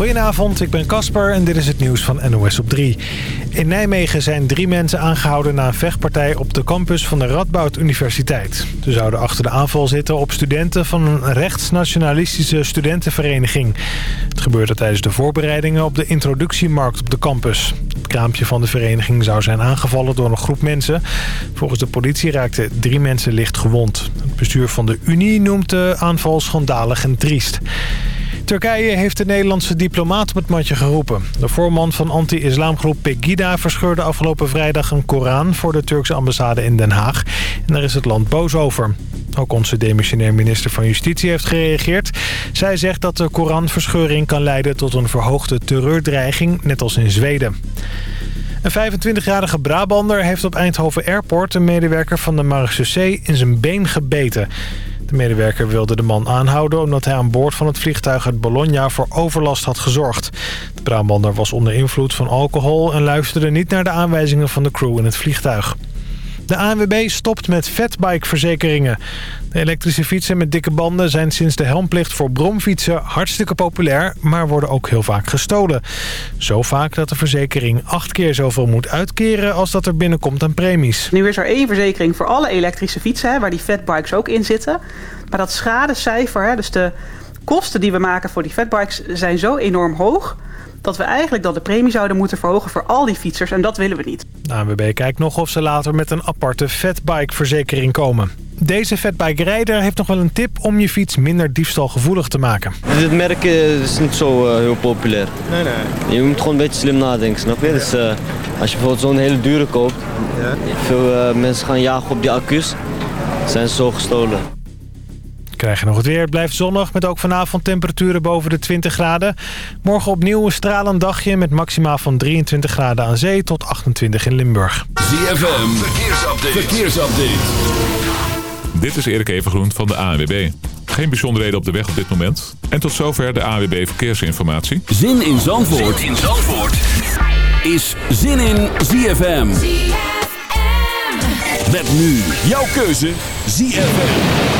Goedenavond, ik ben Casper en dit is het nieuws van NOS op 3. In Nijmegen zijn drie mensen aangehouden na een vechtpartij op de campus van de Radboud Universiteit. Ze zouden achter de aanval zitten op studenten van een rechtsnationalistische studentenvereniging. Het gebeurde tijdens de voorbereidingen op de introductiemarkt op de campus. Het kraampje van de vereniging zou zijn aangevallen door een groep mensen. Volgens de politie raakten drie mensen licht gewond. Het bestuur van de Unie noemt de aanval schandalig en triest. Turkije heeft de Nederlandse diplomaat op het matje geroepen. De voorman van anti-islamgroep Pegida verscheurde afgelopen vrijdag een Koran... voor de Turkse ambassade in Den Haag. En daar is het land boos over. Ook onze demissionair minister van Justitie heeft gereageerd. Zij zegt dat de Koranverscheuring kan leiden tot een verhoogde terreurdreiging, net als in Zweden. Een 25-jarige Brabander heeft op Eindhoven Airport... een medewerker van de marechaussee in zijn been gebeten. De medewerker wilde de man aanhouden omdat hij aan boord van het vliegtuig uit Bologna voor overlast had gezorgd. De Brabander was onder invloed van alcohol en luisterde niet naar de aanwijzingen van de crew in het vliegtuig. De ANWB stopt met fatbike-verzekeringen. De elektrische fietsen met dikke banden zijn sinds de helmplicht voor bromfietsen hartstikke populair, maar worden ook heel vaak gestolen. Zo vaak dat de verzekering acht keer zoveel moet uitkeren als dat er binnenkomt aan premies. Nu is er één verzekering voor alle elektrische fietsen, waar die fatbikes ook in zitten. Maar dat schadecijfer, dus de kosten die we maken voor die fatbikes, zijn zo enorm hoog dat we eigenlijk dan de premie zouden moeten verhogen voor al die fietsers. En dat willen we niet. De ANWB kijkt nog of ze later met een aparte fatbike-verzekering komen. Deze fatbike-rijder heeft nog wel een tip om je fiets minder diefstalgevoelig te maken. Dit merk eh, is niet zo uh, heel populair. Nee, nee. Je moet gewoon een beetje slim nadenken, snap je? Dus uh, als je bijvoorbeeld zo'n hele dure koopt, Ja. veel mensen gaan jagen op die accu's, zijn ze zo gestolen. Krijg je nog het weer. Het blijft zonnig met ook vanavond temperaturen boven de 20 graden. Morgen opnieuw een stralend dagje met maxima van 23 graden aan zee tot 28 in Limburg. ZFM, verkeersupdate. verkeersupdate. Dit is Erik Evengroen van de ANWB. Geen bijzonderheden op de weg op dit moment. En tot zover de ANWB Verkeersinformatie. Zin in Zandvoort, zin in Zandvoort. is Zin in ZFM. Met nu jouw keuze ZFM.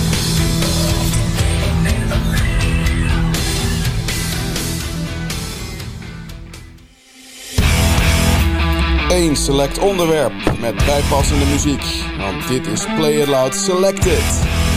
1 select onderwerp met bijpassende muziek. Want dit is Play It Loud Selected.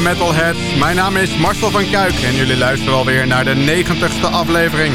Goedenavond, mede metalhead. Mijn naam is Marcel van Kuik en jullie luisteren alweer naar de 90ste aflevering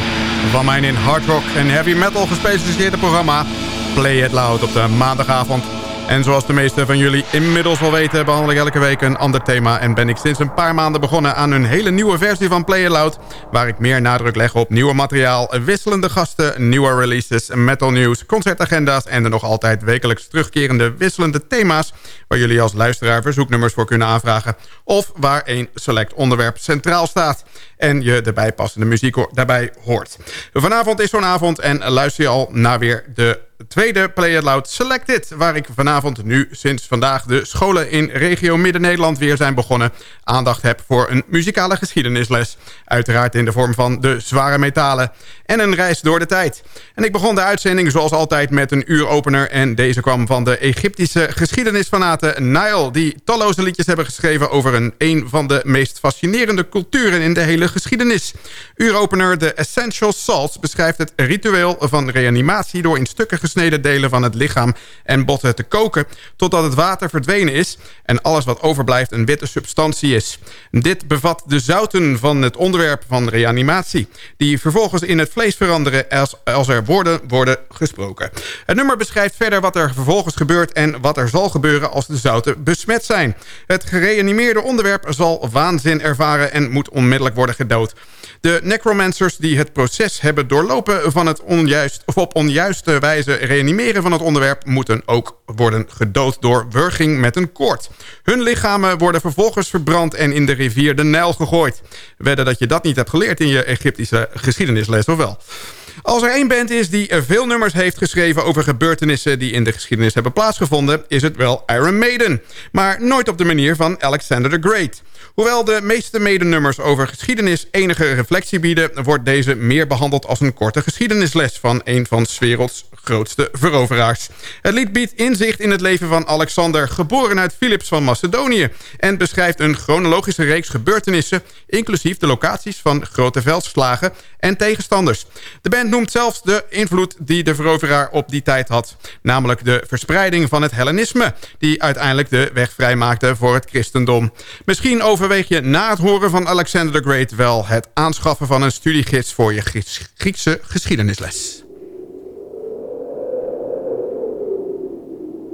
van mijn in hard rock en heavy metal gespecialiseerde programma Play It Loud op de maandagavond en zoals de meeste van jullie inmiddels wel weten... behandel ik elke week een ander thema... en ben ik sinds een paar maanden begonnen aan een hele nieuwe versie van Play It Loud... waar ik meer nadruk leg op nieuwe materiaal, wisselende gasten... nieuwe releases, metal news, concertagenda's... en de nog altijd wekelijks terugkerende wisselende thema's... waar jullie als luisteraar verzoeknummers voor kunnen aanvragen... of waar een select onderwerp centraal staat... en je de bijpassende muziek daarbij hoort. Vanavond is zo'n avond en luister je al naar weer de tweede Play It Loud Selected... waar ik vanavond nu sinds vandaag de scholen in regio Midden-Nederland weer zijn begonnen... aandacht heb voor een muzikale geschiedenisles. Uiteraard in de vorm van de zware metalen en een reis door de tijd. En ik begon de uitzending zoals altijd met een uuropener... en deze kwam van de Egyptische geschiedenisfanaten Nile... die talloze liedjes hebben geschreven over een, een van de meest fascinerende culturen in de hele geschiedenis. Uuropener The Essential Salts beschrijft het ritueel van reanimatie... door in stukken gesneden delen van het lichaam en botten te koken... totdat het water verdwenen is en alles wat overblijft een witte substantie is. Dit bevat de zouten van het onderwerp van reanimatie... die vervolgens in het vlees veranderen als, als er woorden worden gesproken. Het nummer beschrijft verder wat er vervolgens gebeurt... en wat er zal gebeuren als de zouten besmet zijn. Het gereanimeerde onderwerp zal waanzin ervaren en moet onmiddellijk worden gedood. De necromancers die het proces hebben doorlopen van het onjuist, of op onjuiste wijze reanimeren van het onderwerp... moeten ook worden gedood door wurging met een koord. Hun lichamen worden vervolgens verbrand en in de rivier de Nijl gegooid. Wedden dat je dat niet hebt geleerd in je Egyptische geschiedenisles, of wel? Als er één band is die veel nummers heeft geschreven over gebeurtenissen die in de geschiedenis hebben plaatsgevonden, is het wel Iron Maiden. Maar nooit op de manier van Alexander the Great. Hoewel de meeste medenummers over geschiedenis enige reflectie bieden... wordt deze meer behandeld als een korte geschiedenisles... van een van 's werelds grootste veroveraars. Het lied biedt inzicht in het leven van Alexander... geboren uit Philips van Macedonië... en beschrijft een chronologische reeks gebeurtenissen... inclusief de locaties van grote veldslagen en tegenstanders. De band noemt zelfs de invloed die de veroveraar op die tijd had. Namelijk de verspreiding van het Hellenisme... die uiteindelijk de weg vrijmaakte voor het christendom. Misschien overweeg je na het horen van Alexander the Great... wel het aanschaffen van een studiegids voor je Griekse geschiedenisles.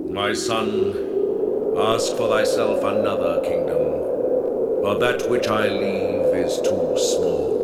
My son, ask for thyself another kingdom, for that which I leave is too small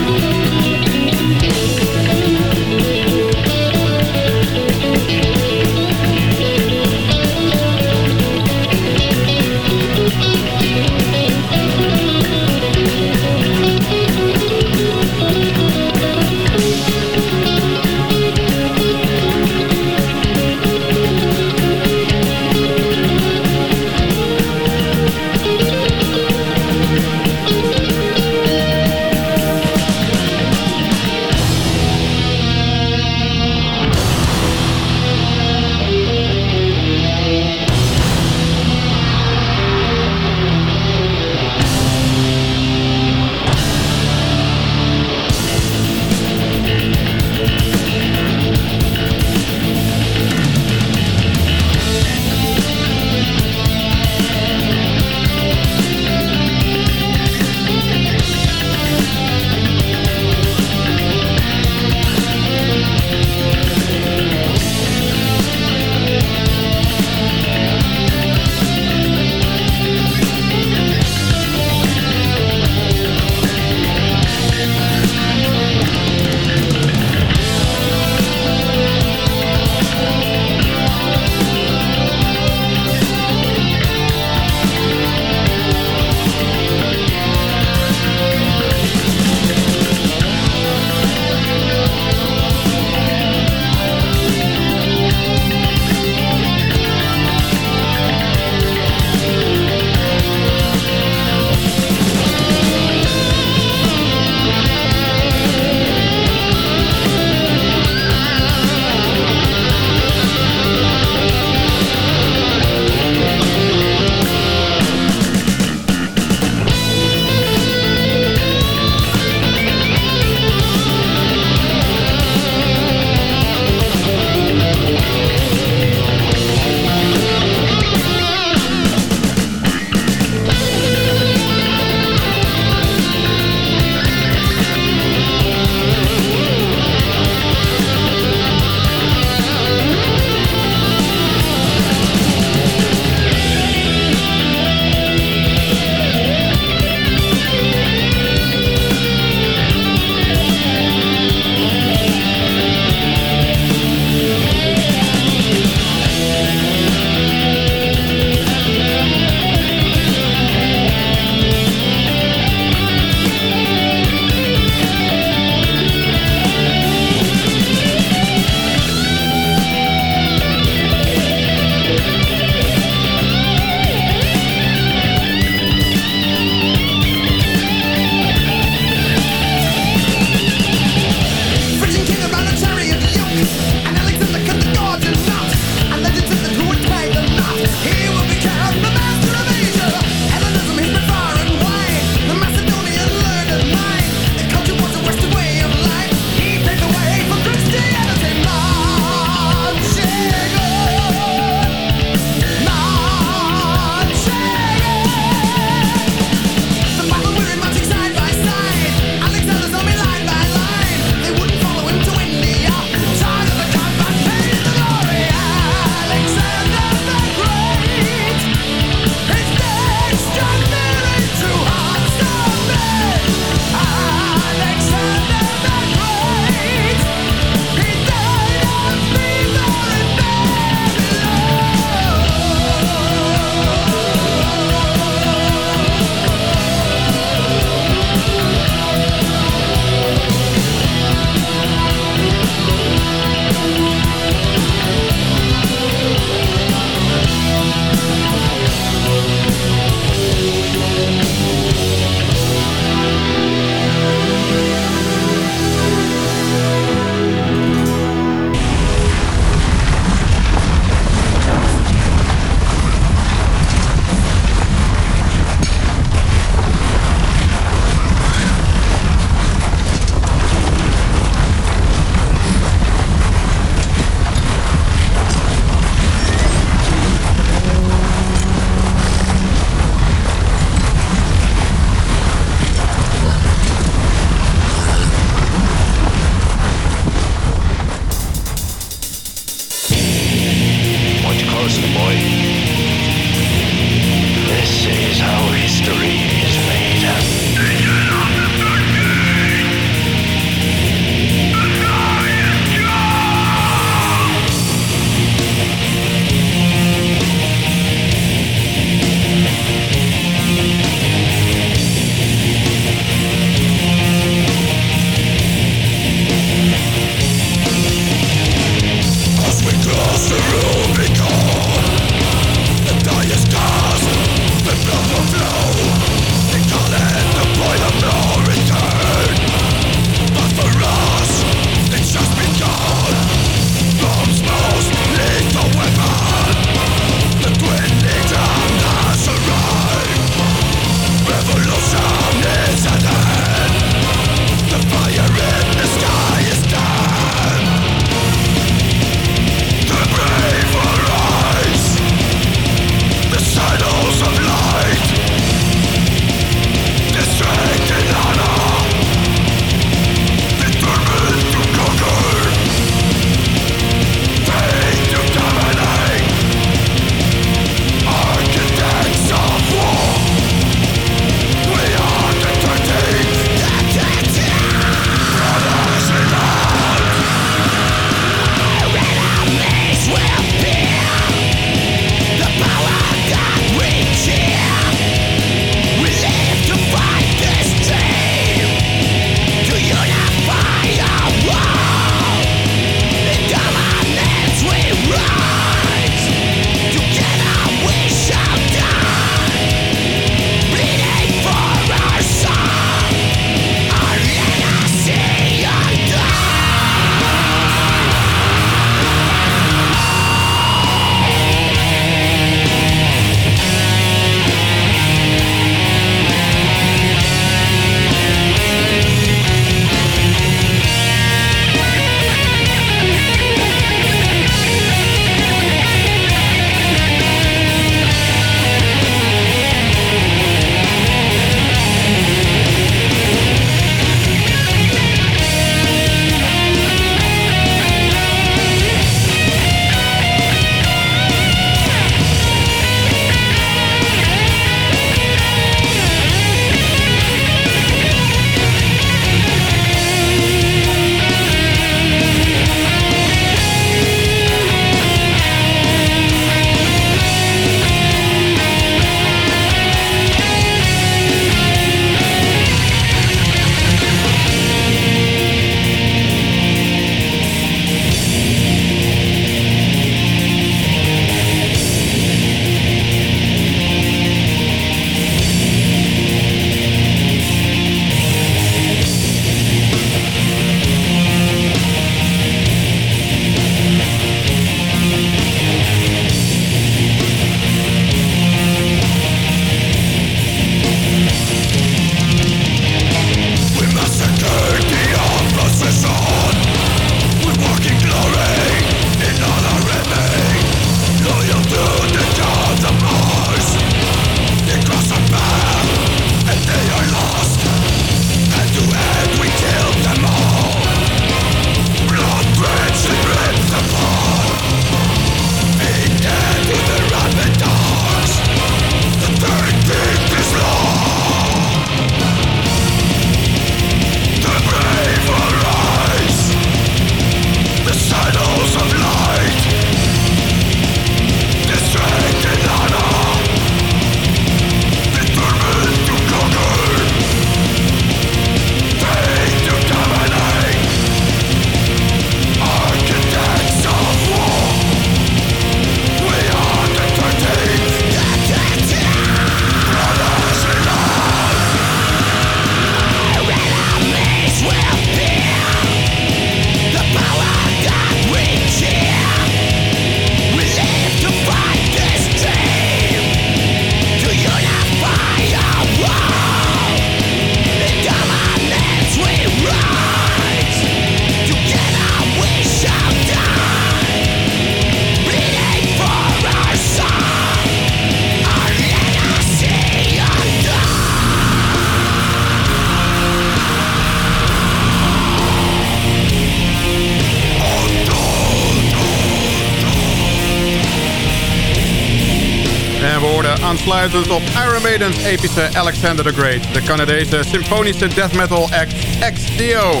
aansluitend op Iron Maiden's epische Alexander the Great. De Canadese symfonische death metal act XDO.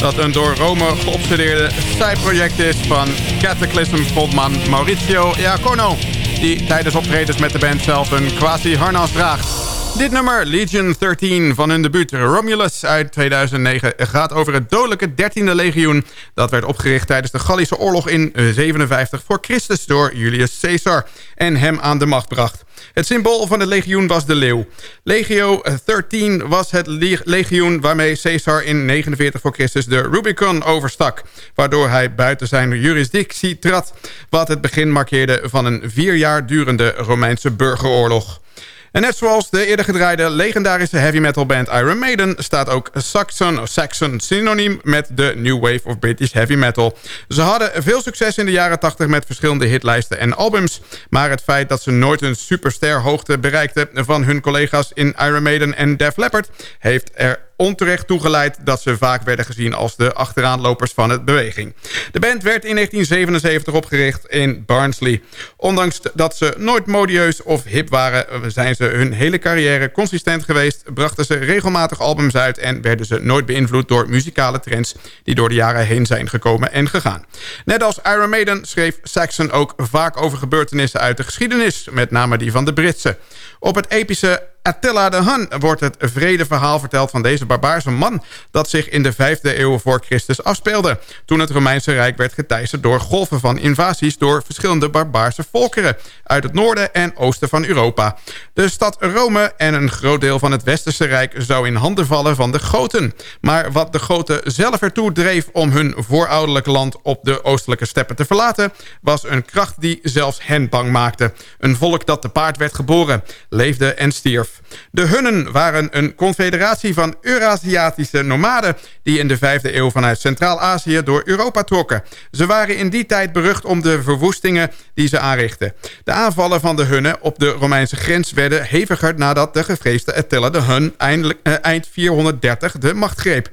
Dat een door Rome geobsedeerde zijproject is van Cataclysm frontman Maurizio Iacono. Die tijdens optredens met de band zelf een quasi-harnas draagt. Dit nummer, Legion 13 van hun debuut Romulus uit 2009... gaat over het dodelijke 13e legioen... dat werd opgericht tijdens de Gallische oorlog in 57 voor Christus... door Julius Caesar en hem aan de macht bracht. Het symbool van het legioen was de leeuw. Legio 13 was het legioen waarmee Caesar in 49 voor Christus de Rubicon overstak... waardoor hij buiten zijn jurisdictie trad... wat het begin markeerde van een vier jaar durende Romeinse burgeroorlog. En net zoals de eerder gedraaide legendarische heavy metal band Iron Maiden... staat ook Saxon, Saxon synoniem met de New Wave of British Heavy Metal. Ze hadden veel succes in de jaren 80 met verschillende hitlijsten en albums... maar het feit dat ze nooit een supersterhoogte bereikten... van hun collega's in Iron Maiden en Def Leppard... heeft er onterecht toegeleid dat ze vaak werden gezien als de achteraan-lopers van het beweging. De band werd in 1977 opgericht in Barnsley. Ondanks dat ze nooit modieus of hip waren, zijn ze hun hele carrière consistent geweest, brachten ze regelmatig albums uit en werden ze nooit beïnvloed door muzikale trends die door de jaren heen zijn gekomen en gegaan. Net als Iron Maiden schreef Saxon ook vaak over gebeurtenissen uit de geschiedenis, met name die van de Britse. Op het epische Attila de Hun wordt het verhaal verteld van deze barbaarse man... dat zich in de vijfde eeuw voor Christus afspeelde... toen het Romeinse Rijk werd geteisterd door golven van invasies... door verschillende barbaarse volkeren uit het noorden en oosten van Europa. De stad Rome en een groot deel van het Westerse Rijk... zou in handen vallen van de Goten. Maar wat de Goten zelf ertoe dreef om hun voorouderlijk land... op de oostelijke steppen te verlaten... was een kracht die zelfs hen bang maakte. Een volk dat te paard werd geboren, leefde en stierf. De Hunnen waren een confederatie van Eurasiatische nomaden... die in de vijfde eeuw vanuit Centraal-Azië door Europa trokken. Ze waren in die tijd berucht om de verwoestingen die ze aanrichtten. De aanvallen van de Hunnen op de Romeinse grens werden heviger... nadat de gevreesde Attila de Hun eh, eind 430 de macht greep.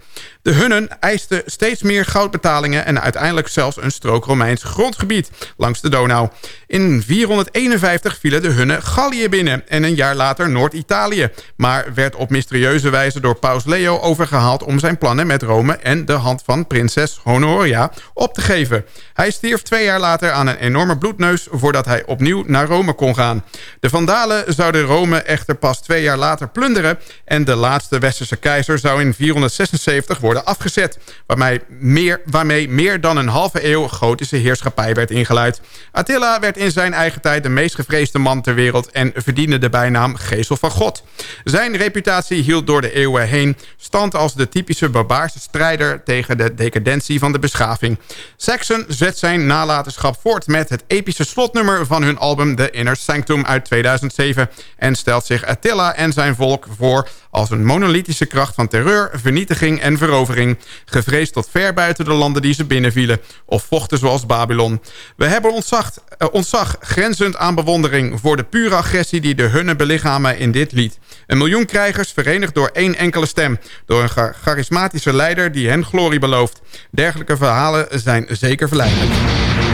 De Hunnen eisten steeds meer goudbetalingen... en uiteindelijk zelfs een strook Romeins grondgebied langs de Donau. In 451 vielen de Hunnen Gallië binnen... en een jaar later Noord-Italië... maar werd op mysterieuze wijze door paus Leo overgehaald... om zijn plannen met Rome en de hand van prinses Honoria op te geven. Hij stierf twee jaar later aan een enorme bloedneus... voordat hij opnieuw naar Rome kon gaan. De Vandalen zouden Rome echter pas twee jaar later plunderen... en de laatste westerse keizer zou in 476 worden afgezet... waarmee meer, waarmee meer dan een halve eeuw gotische heerschappij werd ingeluid. Attila werd in zijn eigen tijd de meest gevreesde man ter wereld... en verdiende de bijnaam Geesel van God. Zijn reputatie hield door de eeuwen heen stand als de typische barbaarse strijder... tegen de decadentie van de beschaving. Saxon zet zijn nalatenschap voort met het epische slotnummer van hun album The Inner Sanctum uit 2007... en stelt zich Attila en zijn volk voor als een monolithische kracht van terreur, vernietiging en verovering... gevreesd tot ver buiten de landen die ze binnenvielen... of vochten zoals Babylon. We hebben ontzag, uh, ontzag grenzend aan bewondering... voor de pure agressie die de hunnen belichamen in dit lied. Een miljoen krijgers verenigd door één enkele stem... door een charismatische leider die hen glorie belooft. Dergelijke verhalen zijn zeker verleidelijk.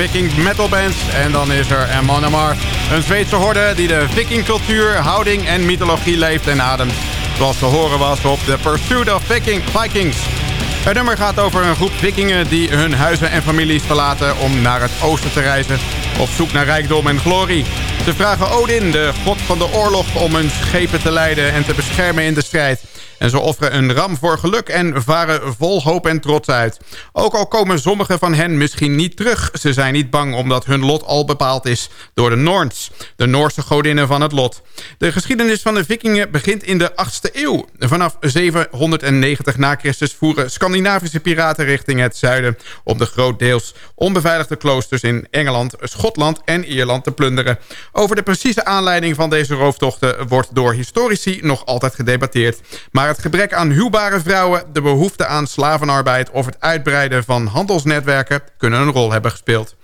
Viking metal bands en dan is er Amon Amar. Een Zweedse horde die de vikingcultuur, houding en mythologie leeft en ademt. Zoals te horen was op The Pursuit of Viking Vikings. Het nummer gaat over een groep vikingen die hun huizen en families verlaten om naar het oosten te reizen op zoek naar rijkdom en glorie. Ze vragen Odin, de god van de oorlog, om hun schepen te leiden en te beschermen in de strijd. En ze offeren een ram voor geluk en varen vol hoop en trots uit. Ook al komen sommigen van hen misschien niet terug. Ze zijn niet bang omdat hun lot al bepaald is door de Noorns. De Noorse godinnen van het lot. De geschiedenis van de vikingen begint in de 8e eeuw. Vanaf 790 na Christus voeren Scandinavische piraten richting het zuiden... om de grootdeels onbeveiligde kloosters in Engeland, Schotland en Ierland te plunderen. Over de precieze aanleiding van deze rooftochten wordt door historici nog altijd gedebatteerd. Maar het gebrek aan huwbare vrouwen, de behoefte aan slavenarbeid... of het uitbreiden van handelsnetwerken kunnen een rol hebben gespeeld.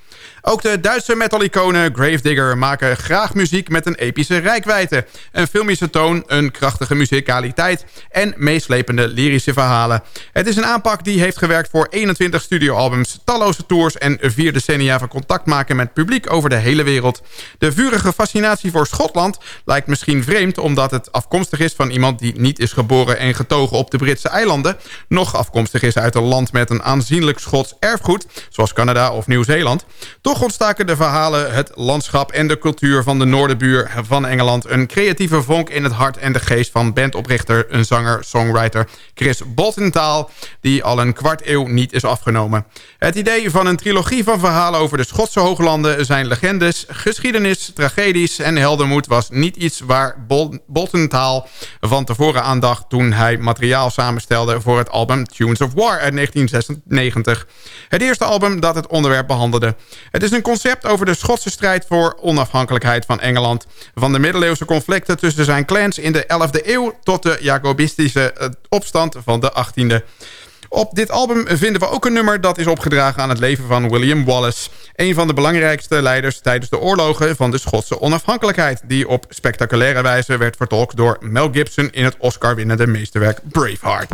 Ook de Duitse metal-iconen Gravedigger maken graag muziek met een epische rijkwijde. Een filmische toon, een krachtige muzikaliteit en meeslepende lyrische verhalen. Het is een aanpak die heeft gewerkt voor 21 studioalbums, talloze tours en vier decennia van contact maken met publiek over de hele wereld. De vurige fascinatie voor Schotland lijkt misschien vreemd omdat het afkomstig is van iemand die niet is geboren en getogen op de Britse eilanden, nog afkomstig is uit een land met een aanzienlijk Schots erfgoed, zoals Canada of Nieuw-Zeeland. Toch toch de verhalen, het landschap en de cultuur van de noordenbuur van Engeland... een creatieve vonk in het hart en de geest van bandoprichter... een zanger, songwriter Chris Boltentaal... die al een kwart eeuw niet is afgenomen. Het idee van een trilogie van verhalen over de Schotse hooglanden... zijn legendes, geschiedenis, tragedies en heldenmoed... was niet iets waar Bol van tevoren aandacht... toen hij materiaal samenstelde voor het album Tunes of War uit 1996. Het eerste album dat het onderwerp behandelde. Het is een concept over de Schotse strijd voor onafhankelijkheid van Engeland. Van de middeleeuwse conflicten tussen zijn clans in de 11e eeuw... tot de Jacobistische eh, opstand van de 18e. Op dit album vinden we ook een nummer dat is opgedragen aan het leven van William Wallace. Een van de belangrijkste leiders tijdens de oorlogen van de Schotse onafhankelijkheid. Die op spectaculaire wijze werd vertolkt door Mel Gibson in het Oscar-winnende meesterwerk Braveheart.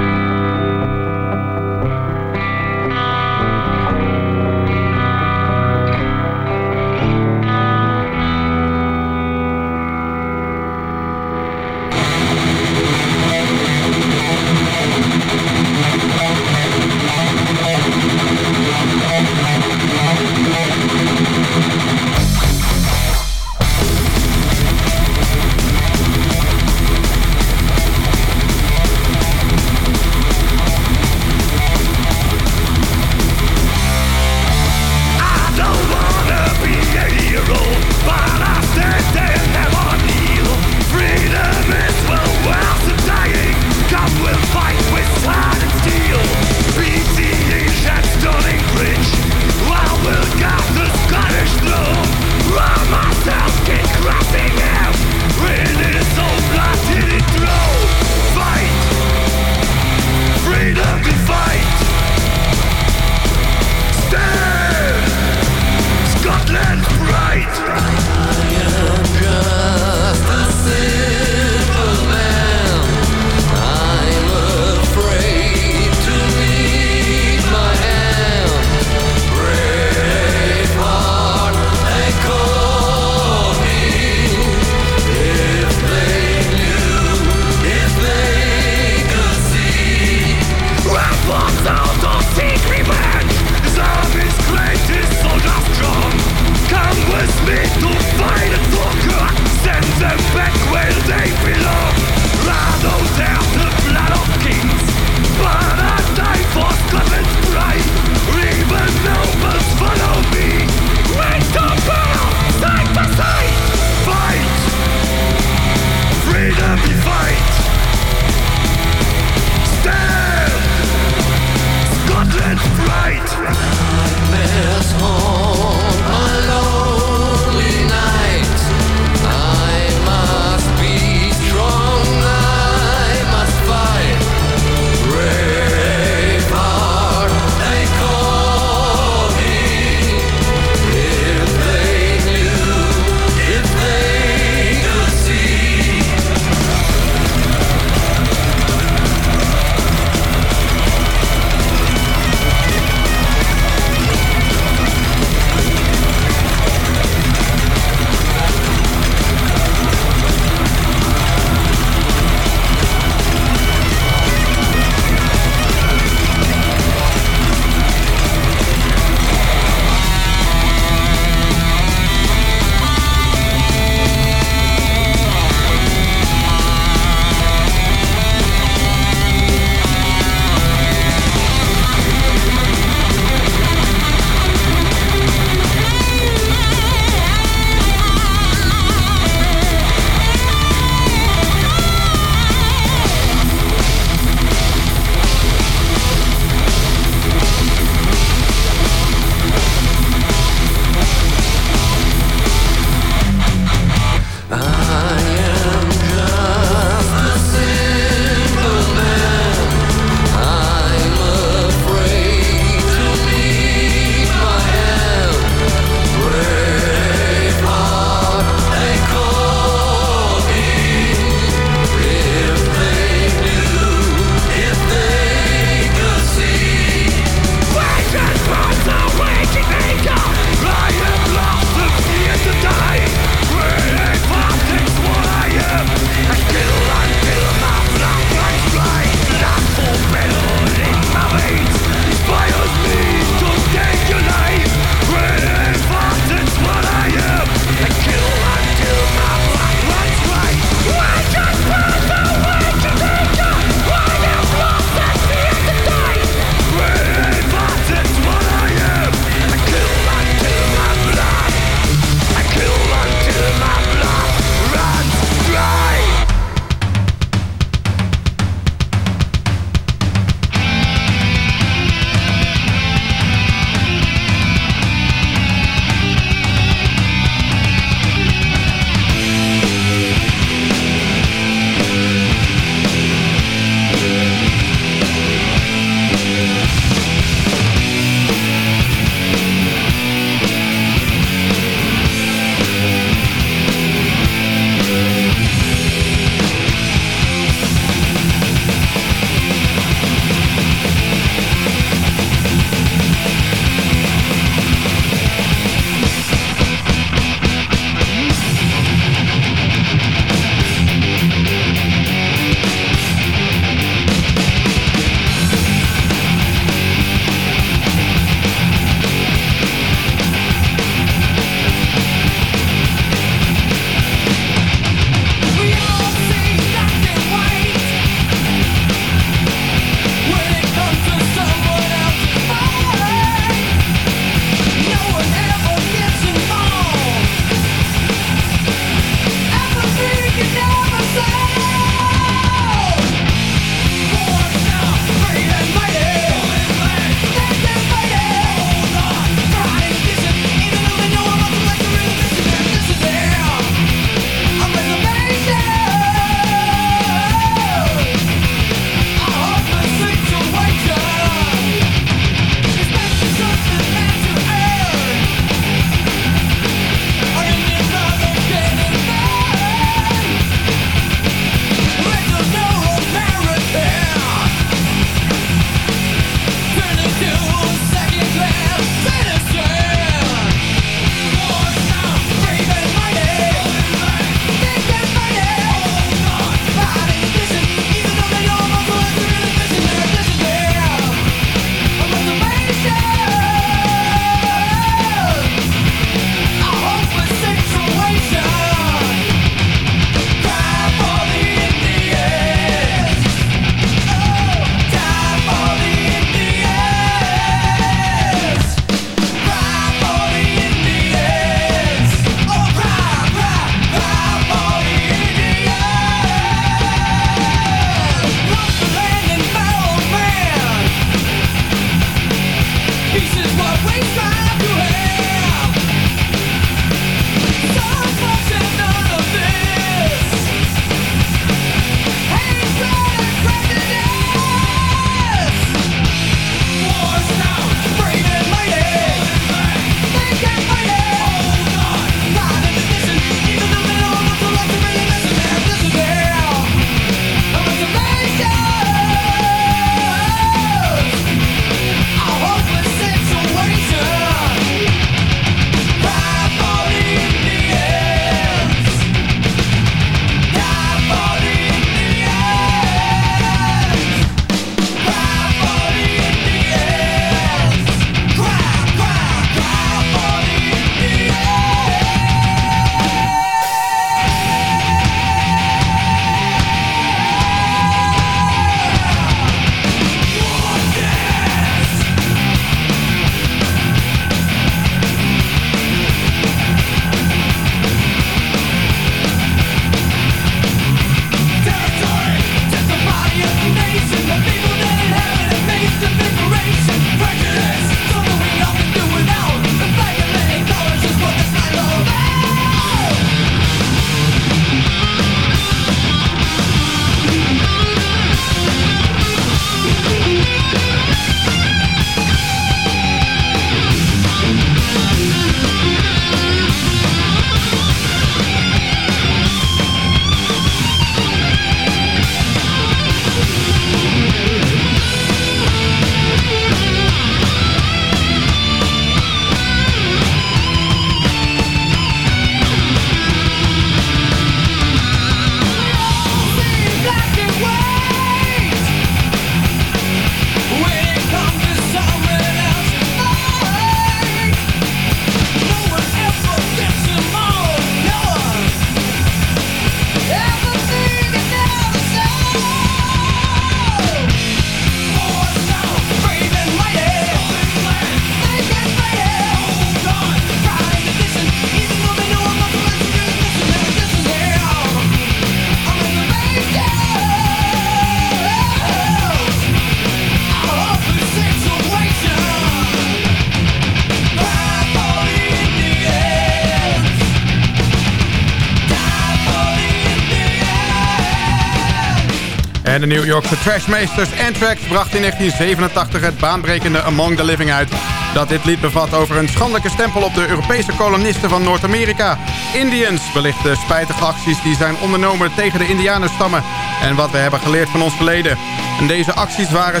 En de New Yorkse trashmeesters Anthrax bracht in 1987 het baanbrekende Among the Living uit. Dat dit lied bevat over een schandelijke stempel op de Europese kolonisten van Noord-Amerika. Indians belicht de spijtige acties die zijn ondernomen tegen de indianenstammen. En wat we hebben geleerd van ons verleden. Deze acties waren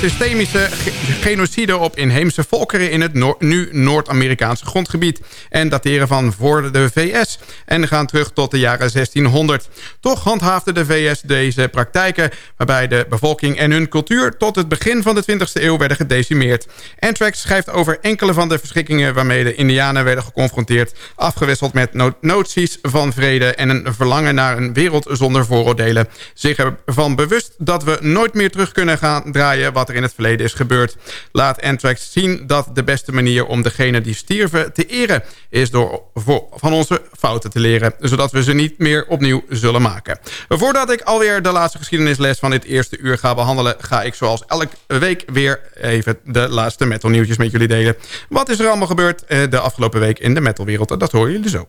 systemische genocide op inheemse volkeren in het nu Noord-Amerikaanse grondgebied. En dateren van voor de VS en gaan terug tot de jaren 1600. Toch handhaafde de VS deze praktijken waarbij de bevolking en hun cultuur tot het begin van de 20e eeuw werden gedecimeerd. Anthrax schrijft over enkele van de verschrikkingen waarmee de indianen werden geconfronteerd, afgewisseld met noties van vrede en een verlangen naar een wereld zonder vooroordelen. Zich ervan bewust dat we nooit meer terug kunnen gaan draaien wat er in het verleden is gebeurd. Laat Anthrax zien dat de beste manier om degene die stierven te eren is door van onze fouten te leren, zodat we ze niet meer opnieuw zullen maken. Voordat ik alweer de laatste geschiedenisles van dit eerste uur ga behandelen... ga ik zoals elke week weer even de laatste metal nieuwtjes met jullie delen. Wat is er allemaal gebeurd eh, de afgelopen week in de metalwereld? Dat horen jullie zo.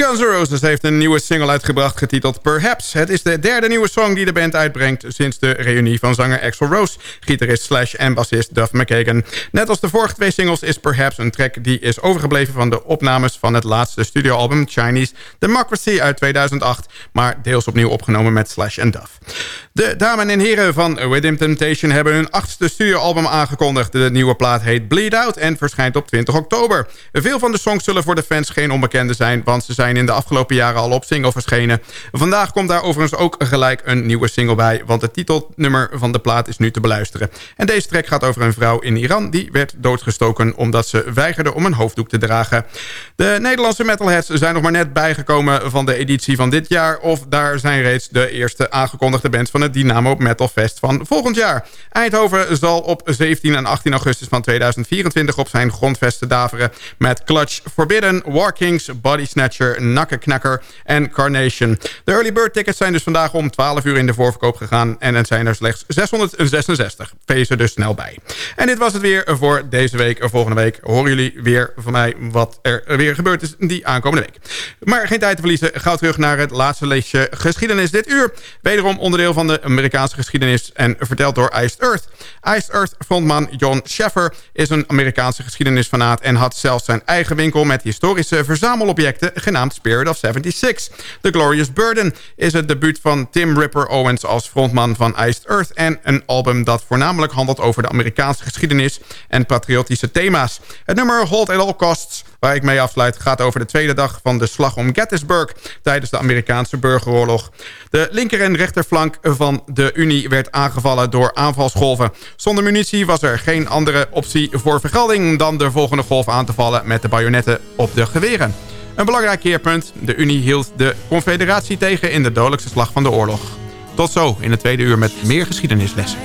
Guns N' Roses heeft een nieuwe single uitgebracht getiteld Perhaps. Het is de derde nieuwe song die de band uitbrengt... sinds de reunie van zanger Axel Rose, gitarist slash en bassist Duff McKagan. Net als de vorige twee singles is Perhaps een track die is overgebleven... van de opnames van het laatste studioalbum Chinese Democracy uit 2008... maar deels opnieuw opgenomen met Slash en Duff. De dames en heren van Within Temptation hebben hun achtste studioalbum aangekondigd. De nieuwe plaat heet Bleed Out en verschijnt op 20 oktober. Veel van de songs zullen voor de fans geen onbekende zijn... want ze zijn in de afgelopen jaren al op single verschenen. Vandaag komt daar overigens ook gelijk een nieuwe single bij... want het titelnummer van de plaat is nu te beluisteren. En deze track gaat over een vrouw in Iran... die werd doodgestoken omdat ze weigerde om een hoofddoek te dragen. De Nederlandse metalheads zijn nog maar net bijgekomen... van de editie van dit jaar... of daar zijn reeds de eerste aangekondigde bands van het Dynamo Metal Fest van volgend jaar. Eindhoven zal op 17 en 18 augustus van 2024 op zijn grondvesten daveren... met Clutch Forbidden, Warkings, Body Snatcher, Nakkenknakker en Carnation. De early bird tickets zijn dus vandaag om 12 uur in de voorverkoop gegaan... en het zijn er slechts 666. Wees er dus snel bij. En dit was het weer voor deze week. Volgende week horen jullie weer van mij wat er weer gebeurd is die aankomende week. Maar geen tijd te verliezen. Gauw terug naar het laatste leesje geschiedenis dit uur. Wederom onderdeel van de Amerikaanse geschiedenis en verteld door Iced Earth. Iced Earth frontman John Sheffer is een Amerikaanse geschiedenisfanaat... en had zelfs zijn eigen winkel met historische verzamelobjecten... genaamd Spirit of 76. The Glorious Burden is het debuut van Tim Ripper Owens als frontman van Iced Earth... en een album dat voornamelijk handelt over de Amerikaanse geschiedenis... en patriotische thema's. Het nummer Hold at All Costs waar ik mee afsluit... gaat over de tweede dag van de slag om Gettysburg... tijdens de Amerikaanse burgeroorlog. De linker- en rechterflank van de Unie werd aangevallen door aanvalsgolven. Zonder munitie was er geen andere optie voor vergelding... dan de volgende golf aan te vallen met de bajonetten op de geweren. Een belangrijk keerpunt. De Unie hield de Confederatie tegen in de dodelijkste slag van de oorlog. Tot zo in het tweede uur met meer geschiedenislessen.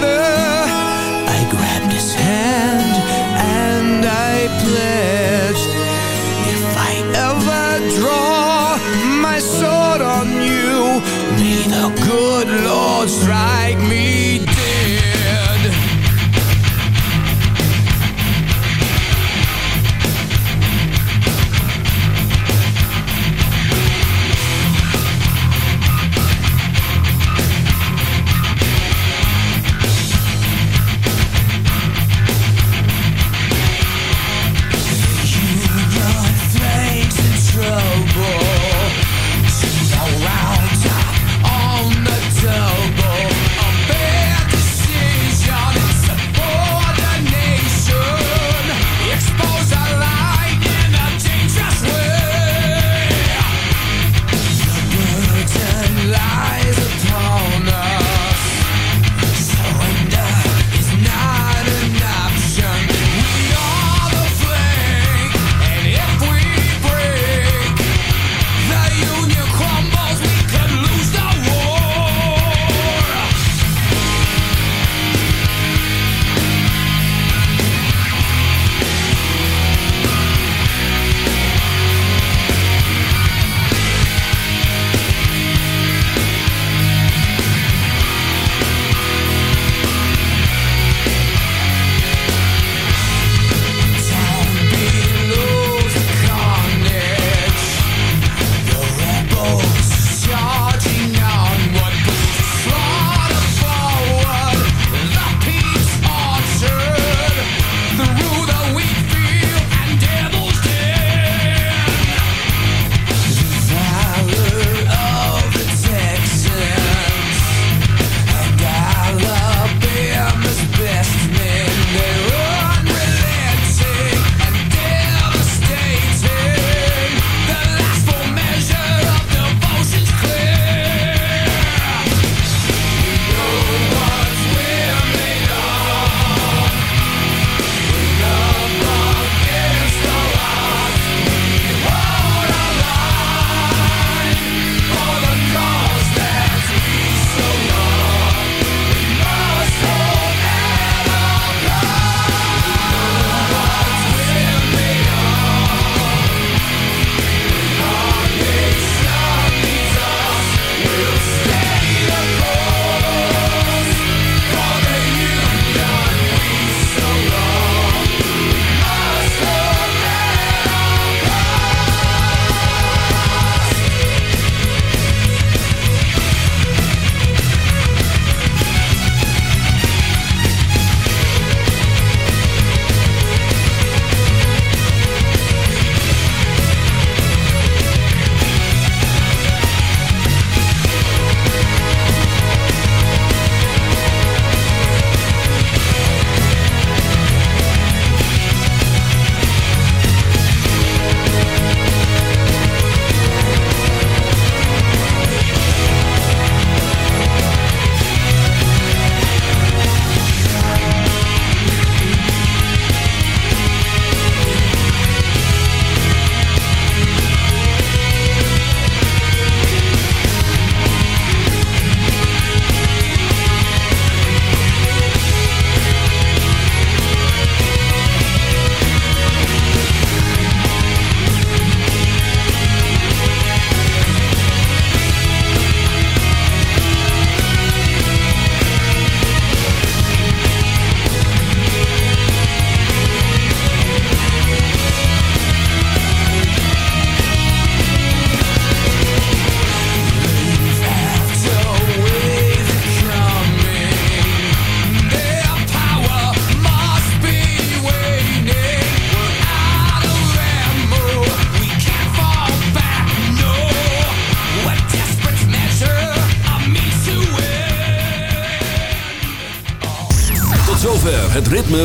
the good Lord strike me